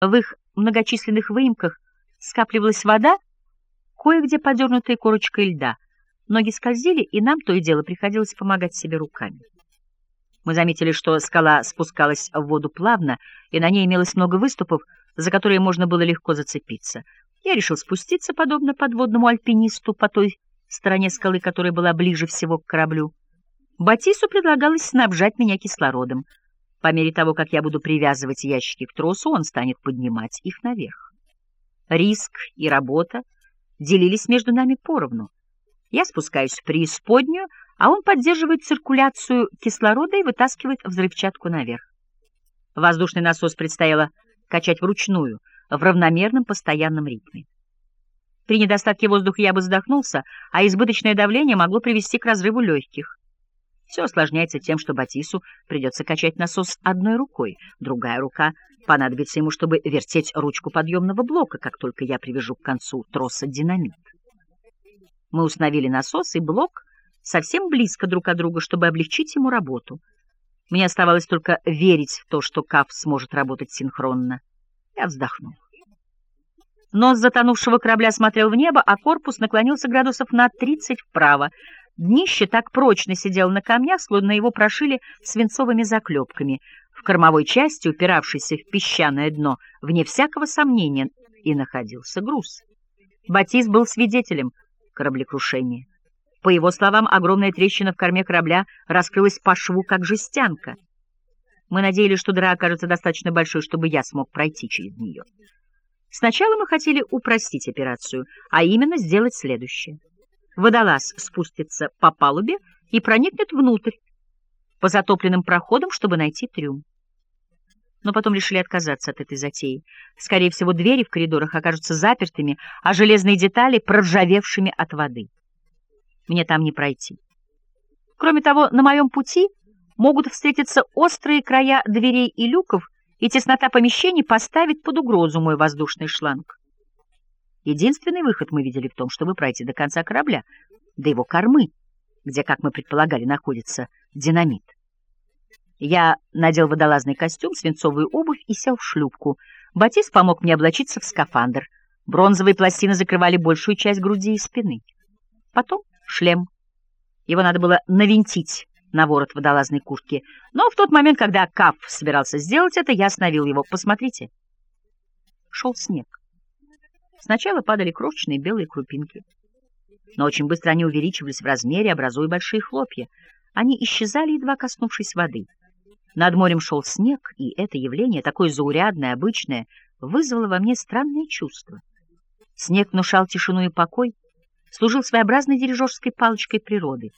В их многочисленных выемках скапливалась вода, кое-где подернутая корочкой льда. Ноги скользили, и нам то и дело приходилось помогать себе руками. Мы заметили, что скала спускалась в воду плавно, и на ней имелось много выступов, за которые можно было легко зацепиться. Я решил спуститься, подобно подводному альпинисту, по той стороне скалы, которая была ближе всего к кораблю. Батису предлагалось снабжать меня кислородом. По мере того, как я буду привязывать ящики к тросу, он станет поднимать их наверх. Риск и работа делились между нами поровну. Я спускаюсь в преисподнюю, а он поддерживает циркуляцию кислорода и вытаскивает взрывчатку наверх. Воздушный насос предстояло качать вручную, в равномерном постоянном ритме. При недостатке воздуха я бы задохнулся, а избыточное давление могло привести к разрыву легких. Все осложняется тем, что Батису придется качать насос одной рукой, другая рука понадобится ему, чтобы вертеть ручку подъемного блока, как только я привяжу к концу троса динамит. Мы установили насос и блок совсем близко друг от друга, чтобы облегчить ему работу. Мне оставалось только верить в то, что КАФ сможет работать синхронно. Я вздохнул. Нос затонувшего корабля смотрел в небо, а корпус наклонился градусов на 30 вправо. Днище так прочно сидело на камнях, словно его прошили свинцовыми заклепками. В кормовой части, упиравшейся в песчаное дно, вне всякого сомнения, и находился груз. Батис был свидетелем кораблекрушения. По его словам, огромная трещина в корме корабля раскрылась по шву, как жестянка. Мы надеялись, что дыра окажется достаточно большой, чтобы я смог пройти через нее. Сначала мы хотели упростить операцию, а именно сделать следующее. Водолаз спустится по палубе и проникнет внутрь, по затопленным проходам, чтобы найти трюм. Но потом решили отказаться от этой затеи. Скорее всего, двери в коридорах окажутся запертыми, а железные детали — проржавевшими от воды. Мне там не пройти. Кроме того, на моем пути могут встретиться острые края дверей и люков, и теснота помещений поставит под угрозу мой воздушный шланг. Единственный выход мы видели в том, чтобы пройти до конца корабля, до его кормы, где, как мы предполагали, находится динамит. Я надел водолазный костюм, свинцовую обувь и сел в шлюпку. Батис помог мне облачиться в скафандр. Бронзовые пластины закрывали большую часть груди и спины. Потом шлем. Его надо было навинтить на ворот водолазной куртки. Но в тот момент, когда Каф собирался сделать это, я остановил его. Посмотрите. Шел снег. Сначала падали крошечные белые крупинки, но очень быстро они увеличивались в размере, образуя большие хлопья. Они исчезали, едва коснувшись воды. Над морем шел снег, и это явление, такое заурядное, обычное, вызвало во мне странное чувство. Снег внушал тишину и покой, служил своеобразной дирижерской палочкой природы.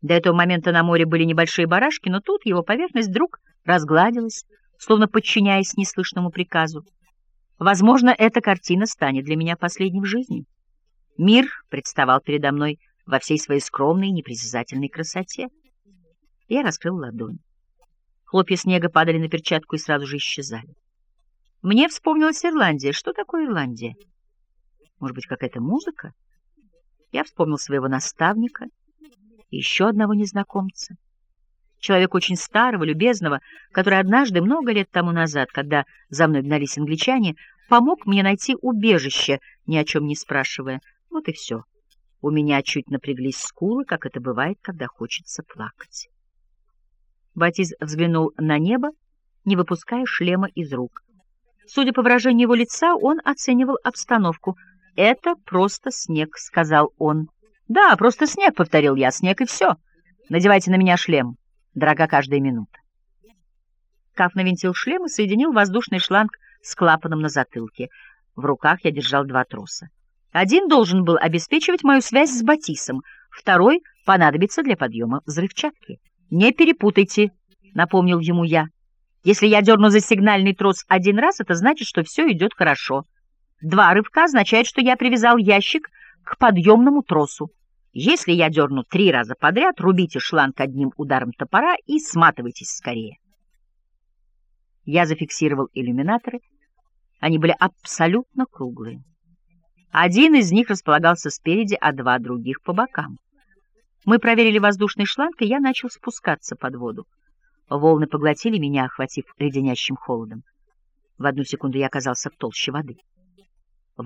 До этого момента на море были небольшие барашки, но тут его поверхность вдруг разгладилась, словно подчиняясь неслышному приказу. Возможно, эта картина станет для меня последней в жизни. Мир представал передо мной во всей своей скромной и непритязательной красоте. Я раскрыл ладонь. Хлопья снега падали на перчатку и сразу же исчезали. Мне вспомнилась Ирландия. Что такое Ирландия? Может быть, какая-то музыка? Я вспомнил своего наставника и еще одного незнакомца человека очень старого, любезного, который однажды, много лет тому назад, когда за мной гнались англичане, помог мне найти убежище, ни о чем не спрашивая. Вот и все. У меня чуть напряглись скулы, как это бывает, когда хочется плакать. Батиз взглянул на небо, не выпуская шлема из рук. Судя по выражению его лица, он оценивал обстановку. «Это просто снег», — сказал он. «Да, просто снег», — повторил я, — «снег и все. Надевайте на меня шлем». Дорога каждая минута. Каф навинтил шлем и соединил воздушный шланг с клапаном на затылке. В руках я держал два троса. Один должен был обеспечивать мою связь с Батисом, второй понадобится для подъема взрывчатки. «Не перепутайте», — напомнил ему я. «Если я дерну за сигнальный трос один раз, это значит, что все идет хорошо. Два рывка означает, что я привязал ящик к подъемному тросу. Если я дерну три раза подряд, рубите шланг одним ударом топора и сматывайтесь скорее. Я зафиксировал иллюминаторы. Они были абсолютно круглые. Один из них располагался спереди, а два других — по бокам. Мы проверили воздушный шланг, и я начал спускаться под воду. Волны поглотили меня, охватив леденящим холодом. В одну секунду я оказался в толще воды.